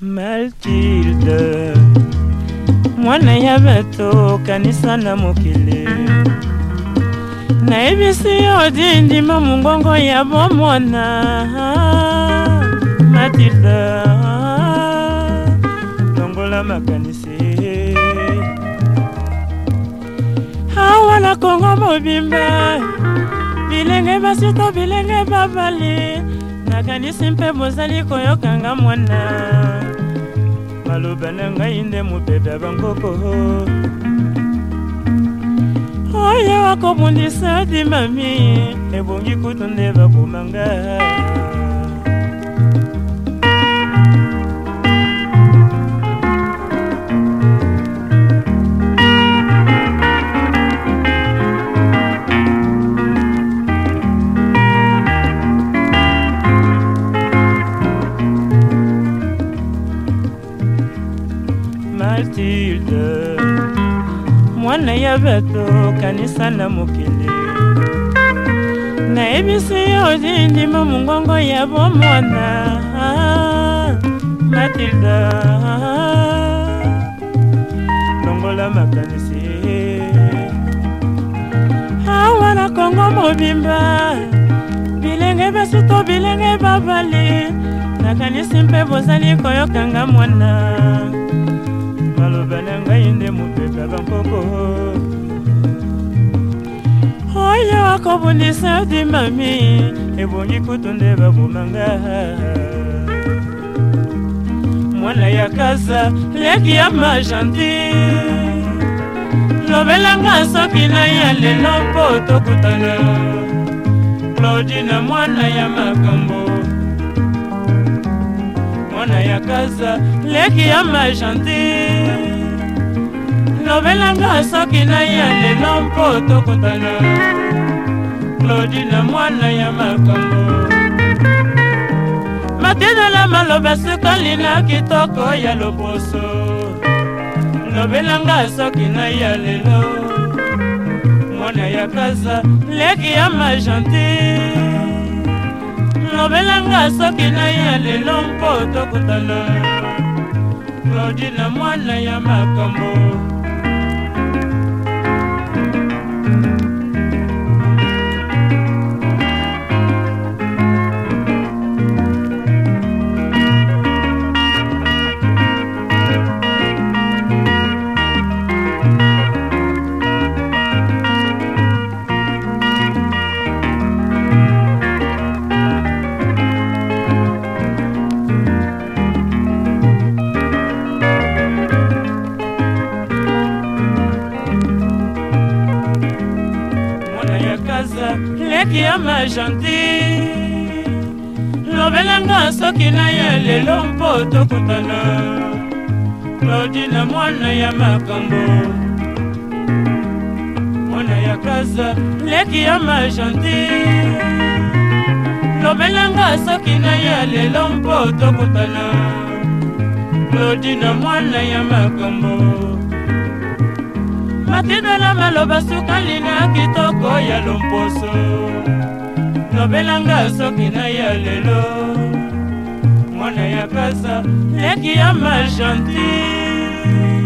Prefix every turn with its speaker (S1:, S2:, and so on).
S1: maltilde mwana ya bato kanisa na mokili nayebisi yo odindima mongongo ya bomona matilde longola makanisi awa na kongo mobimba bilenge basito bilenge babali nakanisi mpe bozali koyokanga mwana maloba na ngai nde mopeta bankoko oyo akobundisa dimami ebongi kutu nde bakomanga matilde mwana ya bato kanisa na mokili nayebisi yo odindima mongongo ya bomona matilda longola makanisi awa na kongo mobimba bilenge basi to bilenge babali nakanisi mpe bozali koyokanga mwana nalobene ngai nde moto ekaba nkoko oyo akobundisa odimami ebongi kutu nde babomanga mwana ya kasa leki ya majanti lobelanga soki na ya lelo mpo tokutana claudine mwana ya makambo mwana ya kaza leki ya majante lobelanga soki nai ya lelo mpo tokutana claudine mwana ya makambo matenala maloba sekali na kitoko ya loboso lobelanga soki nai ya lelo mwana ya kaza leki ya majante lobelanga soki na ye lelo mpo tokutana claudine mwana ya makambo plaza leki ya majanti lobelanga soki na ye lelo mpo tokutana claudina mwana ya makambo mwana ya plaza leki ya majanti lobelanga soki na ye lelo mpo tokutana claudina mwana ya makambo matidela maloba sukali na kito talo mposo lobelanga soki na yo lelo mwana ya pasa leki ya machanti